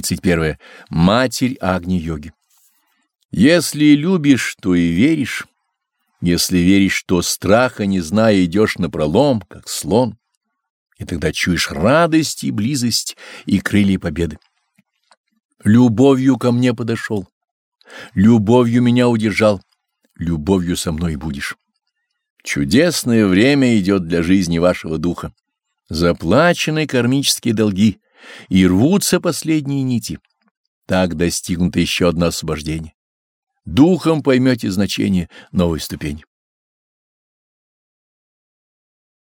31. Матерь Агни-йоги. Если любишь, то и веришь. Если веришь, то страха не зная идешь напролом, как слон, и тогда чуешь радость и близость и крылья победы. Любовью ко мне подошел, любовью меня удержал, любовью со мной будешь. Чудесное время идет для жизни вашего духа. Заплачены кармические долги, и рвутся последние нити. Так достигнуто еще одно освобождение. Духом поймете значение новой ступени.